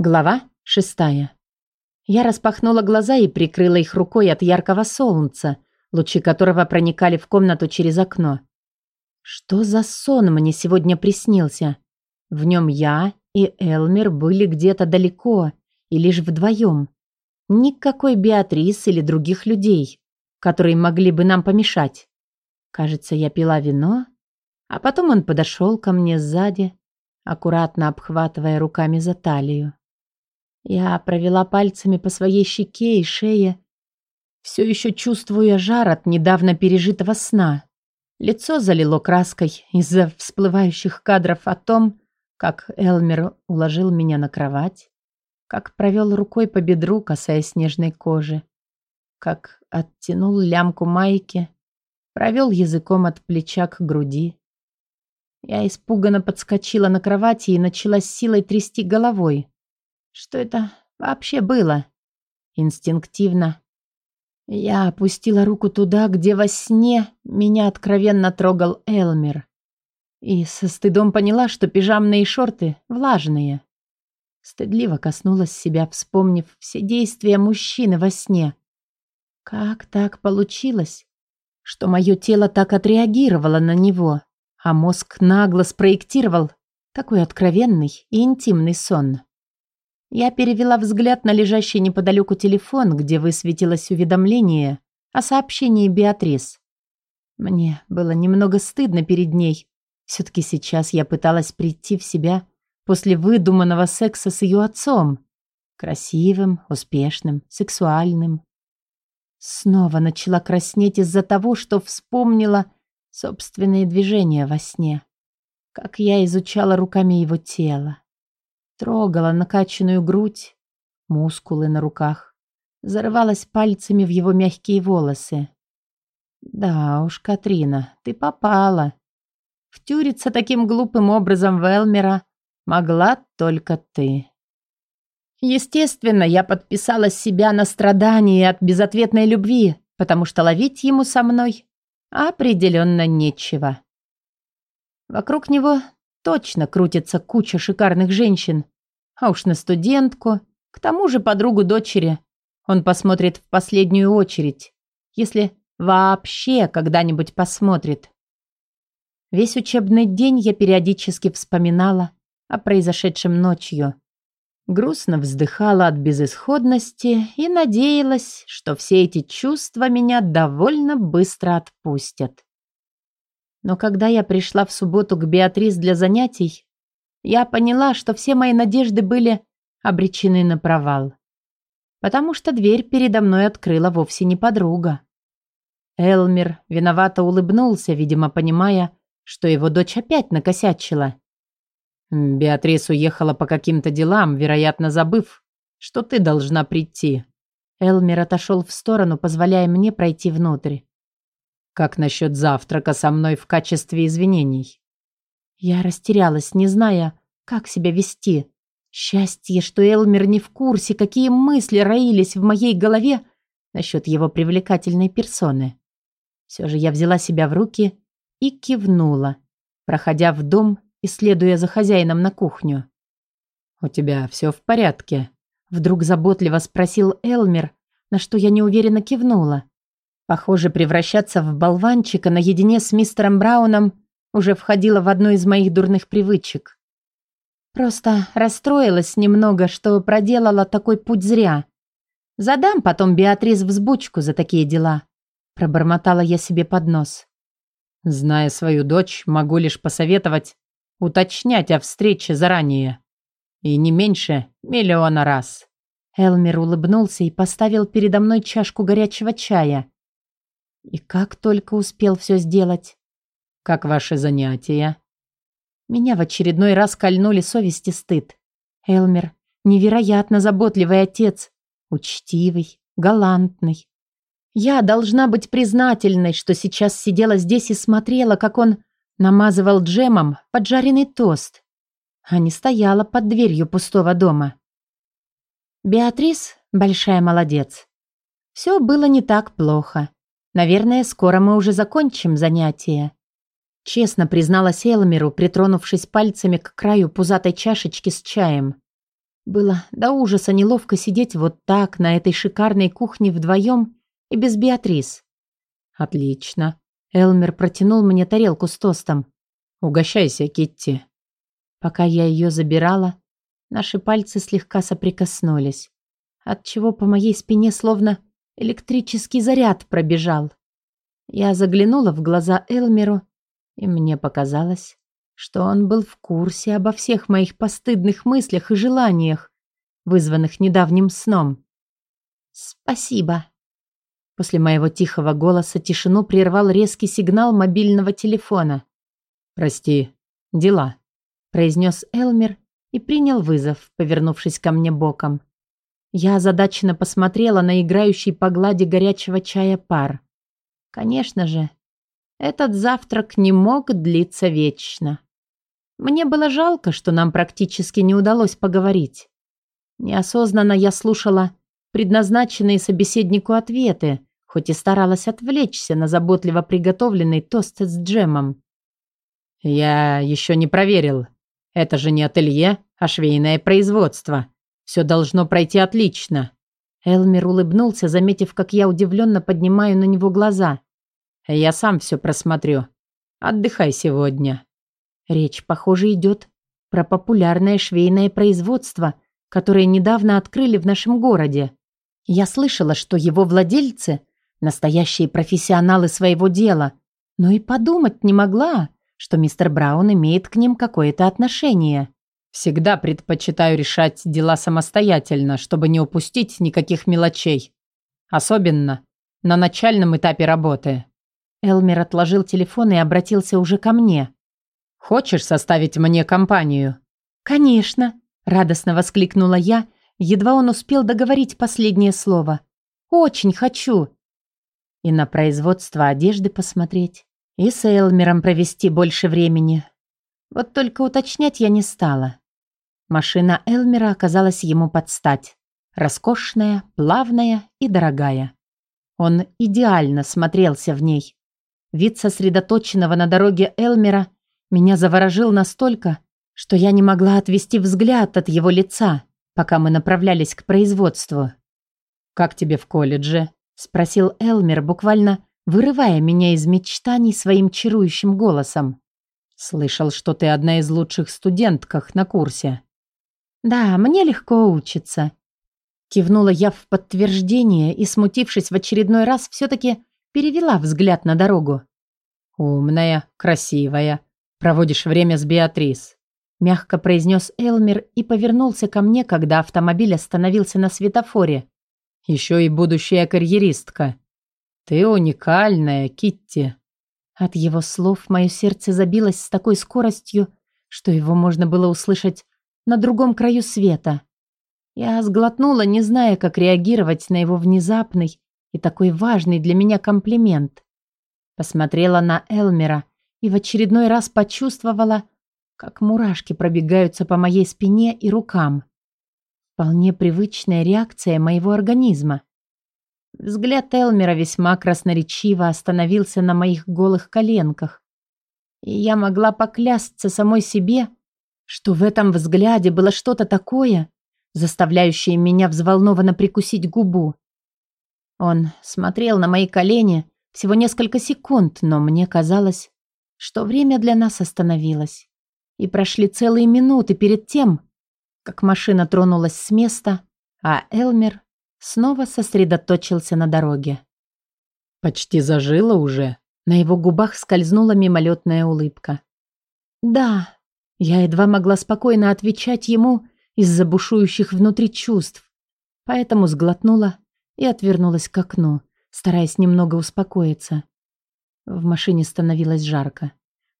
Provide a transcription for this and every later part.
Глава шестая. Я распахнула глаза и прикрыла их рукой от яркого солнца, лучи которого проникали в комнату через окно. Что за сон мне сегодня приснился? В нем я и Элмер были где-то далеко и лишь вдвоем. Никакой Беатрис или других людей, которые могли бы нам помешать. Кажется, я пила вино, а потом он подошел ко мне сзади, аккуратно обхватывая руками за талию. Я провела пальцами по своей щеке и шее, все еще чувствуя жар от недавно пережитого сна. Лицо залило краской из-за всплывающих кадров о том, как Элмер уложил меня на кровать, как провел рукой по бедру, касаясь снежной кожи, как оттянул лямку майки, провел языком от плеча к груди. Я испуганно подскочила на кровати и начала с силой трясти головой. Что это вообще было? Инстинктивно. Я опустила руку туда, где во сне меня откровенно трогал Элмер. И со стыдом поняла, что пижамные шорты влажные. Стыдливо коснулась себя, вспомнив все действия мужчины во сне. Как так получилось, что мое тело так отреагировало на него, а мозг нагло спроектировал такой откровенный и интимный сон? Я перевела взгляд на лежащий неподалеку телефон, где высветилось уведомление о сообщении Беатрис. Мне было немного стыдно перед ней. Все-таки сейчас я пыталась прийти в себя после выдуманного секса с ее отцом. Красивым, успешным, сексуальным. Снова начала краснеть из-за того, что вспомнила собственные движения во сне. Как я изучала руками его тело. Трогала накачанную грудь, мускулы на руках. Зарывалась пальцами в его мягкие волосы. Да уж, Катрина, ты попала. Втюриться таким глупым образом в Элмера могла только ты. Естественно, я подписала себя на страдания от безответной любви, потому что ловить ему со мной определенно нечего. Вокруг него точно крутится куча шикарных женщин. А уж на студентку, к тому же подругу дочери, он посмотрит в последнюю очередь, если вообще когда-нибудь посмотрит. Весь учебный день я периодически вспоминала о произошедшем ночью. Грустно вздыхала от безысходности и надеялась, что все эти чувства меня довольно быстро отпустят. Но когда я пришла в субботу к Беатрис для занятий, я поняла, что все мои надежды были обречены на провал. Потому что дверь передо мной открыла вовсе не подруга. Элмер виновато улыбнулся, видимо, понимая, что его дочь опять накосячила. Беатрис уехала по каким-то делам, вероятно, забыв, что ты должна прийти. Элмер отошел в сторону, позволяя мне пройти внутрь. Как насчет завтрака со мной в качестве извинений? Я растерялась, не зная, как себя вести. Счастье, что Элмер не в курсе, какие мысли роились в моей голове насчет его привлекательной персоны. Все же я взяла себя в руки и кивнула, проходя в дом и следуя за хозяином на кухню. «У тебя все в порядке?» Вдруг заботливо спросил Элмер, на что я неуверенно кивнула. Похоже, превращаться в болванчика наедине с мистером Брауном уже входило в одну из моих дурных привычек. Просто расстроилась немного, что проделала такой путь зря. Задам потом Беатрис взбучку за такие дела. Пробормотала я себе под нос. Зная свою дочь, могу лишь посоветовать уточнять о встрече заранее. И не меньше миллиона раз. Элмер улыбнулся и поставил передо мной чашку горячего чая. И как только успел все сделать. Как ваши занятия? Меня в очередной раз кольнули совесть и стыд. Элмер – невероятно заботливый отец, учтивый, галантный. Я должна быть признательной, что сейчас сидела здесь и смотрела, как он намазывал джемом поджаренный тост, а не стояла под дверью пустого дома. Беатрис – большая молодец. Все было не так плохо. Наверное, скоро мы уже закончим занятие. Честно призналась Элмеру, притронувшись пальцами к краю пузатой чашечки с чаем. Было до ужаса неловко сидеть вот так на этой шикарной кухне вдвоем и без Беатрис. «Отлично». Элмер протянул мне тарелку с тостом. «Угощайся, Китти». Пока я ее забирала, наши пальцы слегка соприкоснулись, отчего по моей спине словно электрический заряд пробежал. Я заглянула в глаза Элмеру, и мне показалось, что он был в курсе обо всех моих постыдных мыслях и желаниях, вызванных недавним сном. «Спасибо». После моего тихого голоса тишину прервал резкий сигнал мобильного телефона. «Прости, дела», — произнес Элмер и принял вызов, повернувшись ко мне боком. Я озадаченно посмотрела на играющий по глади горячего чая пар. Конечно же, этот завтрак не мог длиться вечно. Мне было жалко, что нам практически не удалось поговорить. Неосознанно я слушала предназначенные собеседнику ответы, хоть и старалась отвлечься на заботливо приготовленный тост с джемом. «Я еще не проверил. Это же не ателье, а швейное производство. Все должно пройти отлично». Элмер улыбнулся, заметив, как я удивленно поднимаю на него глаза. «Я сам все просмотрю. Отдыхай сегодня». Речь, похоже, идет про популярное швейное производство, которое недавно открыли в нашем городе. Я слышала, что его владельцы – настоящие профессионалы своего дела, но и подумать не могла, что мистер Браун имеет к ним какое-то отношение. Всегда предпочитаю решать дела самостоятельно, чтобы не упустить никаких мелочей. Особенно на начальном этапе работы. Элмер отложил телефон и обратился уже ко мне. Хочешь составить мне компанию?» «Конечно», — радостно воскликнула я, едва он успел договорить последнее слово. «Очень хочу». И на производство одежды посмотреть, и с Элмером провести больше времени. Вот только уточнять я не стала. Машина Элмера оказалась ему под стать. Роскошная, плавная и дорогая. Он идеально смотрелся в ней. Вид сосредоточенного на дороге Элмера меня заворожил настолько, что я не могла отвести взгляд от его лица, пока мы направлялись к производству. «Как тебе в колледже?» – спросил Элмер, буквально вырывая меня из мечтаний своим чарующим голосом. «Слышал, что ты одна из лучших студентках на курсе». «Да, мне легко учиться». Кивнула я в подтверждение и, смутившись в очередной раз, все-таки перевела взгляд на дорогу. «Умная, красивая, «Проводишь время с Беатрис», – мягко произнес Элмер и повернулся ко мне, когда автомобиль остановился на светофоре. «Еще и будущая карьеристка. Ты уникальная, Китти». От его слов мое сердце забилось с такой скоростью, что его можно было услышать на другом краю света. Я сглотнула, не зная, как реагировать на его внезапный и такой важный для меня комплимент. Посмотрела на Элмера и в очередной раз почувствовала, как мурашки пробегаются по моей спине и рукам. Вполне привычная реакция моего организма. Взгляд Элмера весьма красноречиво остановился на моих голых коленках. И я могла поклясться самой себе, что в этом взгляде было что-то такое, заставляющее меня взволнованно прикусить губу. Он смотрел на мои колени всего несколько секунд, но мне казалось, что время для нас остановилось. И прошли целые минуты перед тем, как машина тронулась с места, а Элмер снова сосредоточился на дороге. «Почти зажила уже?» На его губах скользнула мимолетная улыбка. «Да», я едва могла спокойно отвечать ему из-за бушующих внутри чувств, поэтому сглотнула и отвернулась к окну, стараясь немного успокоиться. В машине становилось жарко.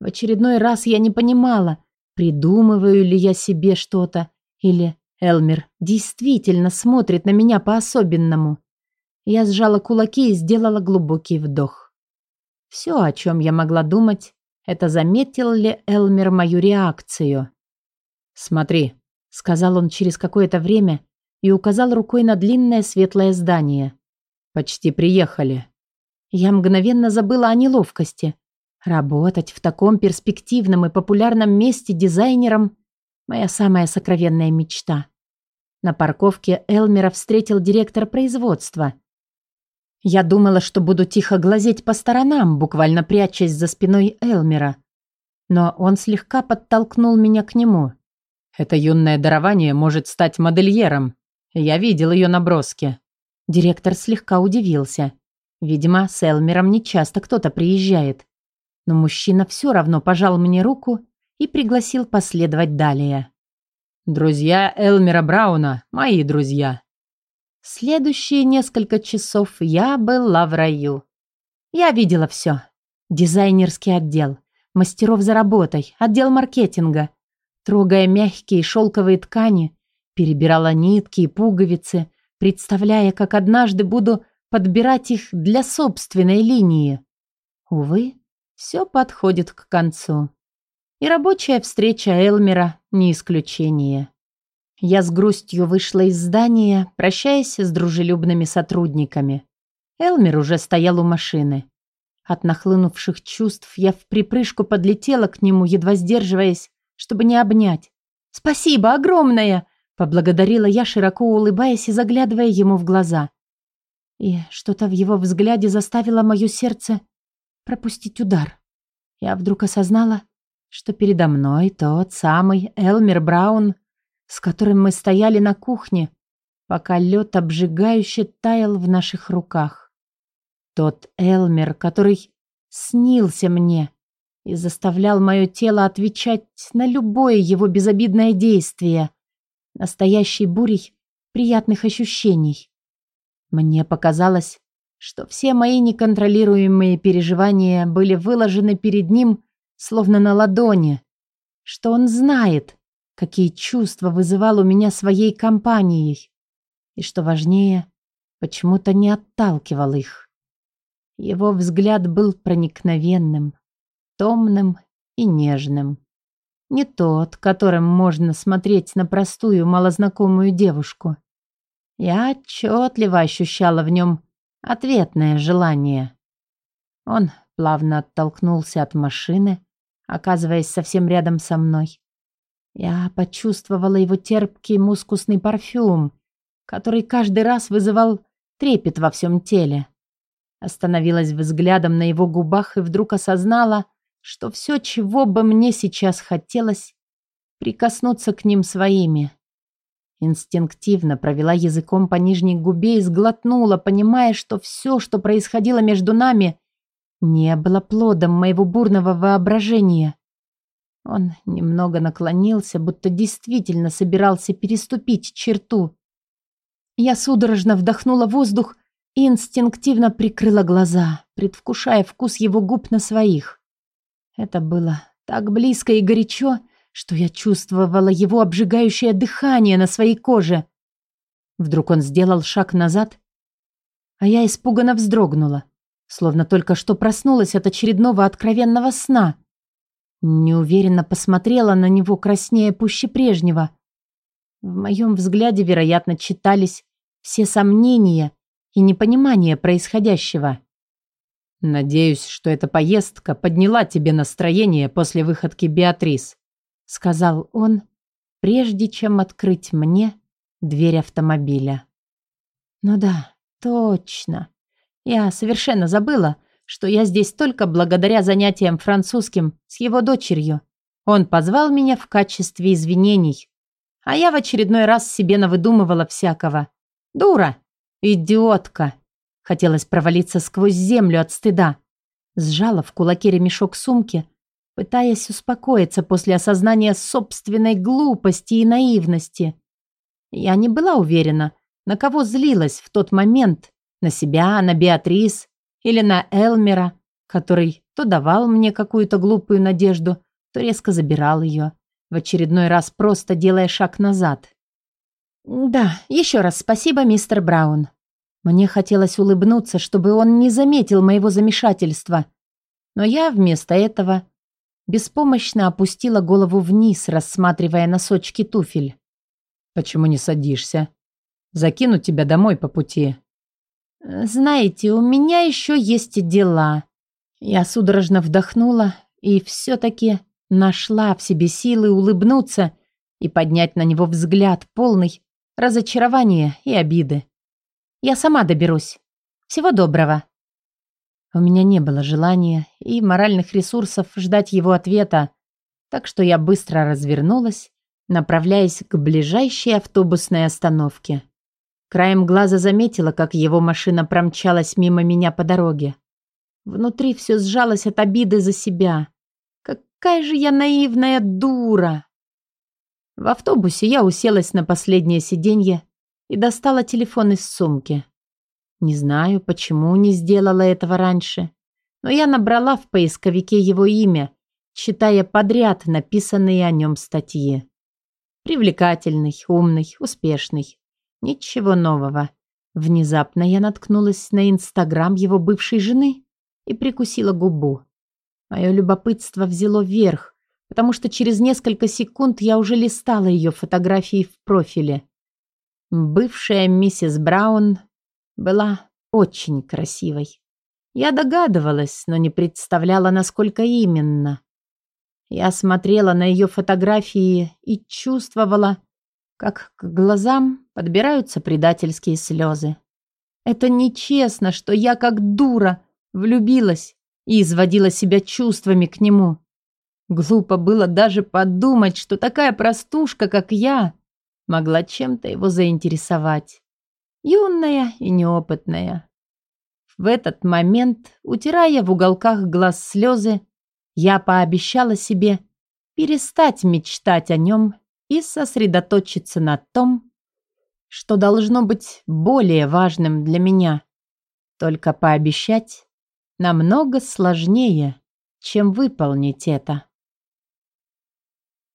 В очередной раз я не понимала, придумываю ли я себе что-то, или Элмер действительно смотрит на меня по-особенному. Я сжала кулаки и сделала глубокий вдох. Все, о чем я могла думать, это заметил ли Элмер мою реакцию. «Смотри», — сказал он через какое-то время и указал рукой на длинное светлое здание. «Почти приехали». Я мгновенно забыла о неловкости. Работать в таком перспективном и популярном месте дизайнером – моя самая сокровенная мечта. На парковке Элмера встретил директор производства. Я думала, что буду тихо глазеть по сторонам, буквально прячась за спиной Элмера. Но он слегка подтолкнул меня к нему. «Это юное дарование может стать модельером. Я видел ее наброски». Директор слегка удивился. Видимо, с Элмером не часто кто-то приезжает. Но мужчина все равно пожал мне руку и пригласил последовать далее. «Друзья Элмера Брауна, мои друзья». Следующие несколько часов я была в раю. Я видела все. Дизайнерский отдел, мастеров за работой, отдел маркетинга. Трогая мягкие шелковые ткани, перебирала нитки и пуговицы, представляя, как однажды буду подбирать их для собственной линии. Увы, все подходит к концу. И рабочая встреча Элмера не исключение. Я с грустью вышла из здания, прощаясь с дружелюбными сотрудниками. Элмер уже стоял у машины. От нахлынувших чувств я в припрыжку подлетела к нему, едва сдерживаясь, чтобы не обнять. «Спасибо огромное!» — поблагодарила я, широко улыбаясь и заглядывая ему в глаза. И что-то в его взгляде заставило мое сердце пропустить удар. Я вдруг осознала, что передо мной тот самый Элмер Браун, с которым мы стояли на кухне, пока лед обжигающе таял в наших руках. Тот Элмер, который снился мне и заставлял мое тело отвечать на любое его безобидное действие, настоящей бурей приятных ощущений. Мне показалось, что все мои неконтролируемые переживания были выложены перед ним словно на ладони, что он знает, какие чувства вызывал у меня своей компанией, и, что важнее, почему-то не отталкивал их. Его взгляд был проникновенным, томным и нежным. Не тот, которым можно смотреть на простую, малознакомую девушку. Я отчетливо ощущала в нем ответное желание. Он плавно оттолкнулся от машины, оказываясь совсем рядом со мной. Я почувствовала его терпкий мускусный парфюм, который каждый раз вызывал трепет во всем теле. Остановилась взглядом на его губах и вдруг осознала, что все, чего бы мне сейчас хотелось, прикоснуться к ним своими. Инстинктивно провела языком по нижней губе и сглотнула, понимая, что все, что происходило между нами, не было плодом моего бурного воображения. Он немного наклонился, будто действительно собирался переступить черту. Я судорожно вдохнула воздух и инстинктивно прикрыла глаза, предвкушая вкус его губ на своих. Это было так близко и горячо, что я чувствовала его обжигающее дыхание на своей коже. Вдруг он сделал шаг назад, а я испуганно вздрогнула, словно только что проснулась от очередного откровенного сна. Неуверенно посмотрела на него краснее пуще прежнего. В моем взгляде, вероятно, читались все сомнения и непонимание происходящего. «Надеюсь, что эта поездка подняла тебе настроение после выходки Беатрис», — сказал он, прежде чем открыть мне дверь автомобиля. «Ну да, точно. Я совершенно забыла, что я здесь только благодаря занятиям французским с его дочерью. Он позвал меня в качестве извинений, а я в очередной раз себе навыдумывала всякого. Дура! Идиотка!» Хотелось провалиться сквозь землю от стыда. Сжала в кулаке ремешок сумки, пытаясь успокоиться после осознания собственной глупости и наивности. Я не была уверена, на кого злилась в тот момент, на себя, на Беатрис или на Элмера, который то давал мне какую-то глупую надежду, то резко забирал ее, в очередной раз просто делая шаг назад. «Да, еще раз спасибо, мистер Браун». Мне хотелось улыбнуться, чтобы он не заметил моего замешательства, но я вместо этого беспомощно опустила голову вниз, рассматривая носочки туфель. «Почему не садишься? Закину тебя домой по пути». «Знаете, у меня еще есть дела». Я судорожно вдохнула и все-таки нашла в себе силы улыбнуться и поднять на него взгляд полный разочарование и обиды. Я сама доберусь. Всего доброго. У меня не было желания и моральных ресурсов ждать его ответа, так что я быстро развернулась, направляясь к ближайшей автобусной остановке. Краем глаза заметила, как его машина промчалась мимо меня по дороге. Внутри все сжалось от обиды за себя. Какая же я наивная дура! В автобусе я уселась на последнее сиденье и достала телефон из сумки. Не знаю, почему не сделала этого раньше, но я набрала в поисковике его имя, читая подряд написанные о нем статьи. Привлекательный, умный, успешный. Ничего нового. Внезапно я наткнулась на инстаграм его бывшей жены и прикусила губу. Мое любопытство взяло верх, потому что через несколько секунд я уже листала ее фотографии в профиле. Бывшая миссис Браун была очень красивой. Я догадывалась, но не представляла, насколько именно. Я смотрела на ее фотографии и чувствовала, как к глазам подбираются предательские слезы. Это нечестно, что я как дура влюбилась и изводила себя чувствами к нему. Глупо было даже подумать, что такая простушка, как я, могла чем-то его заинтересовать. Юная и неопытная. В этот момент, утирая в уголках глаз слезы, я пообещала себе перестать мечтать о нем и сосредоточиться на том, что должно быть более важным для меня. Только пообещать намного сложнее, чем выполнить это.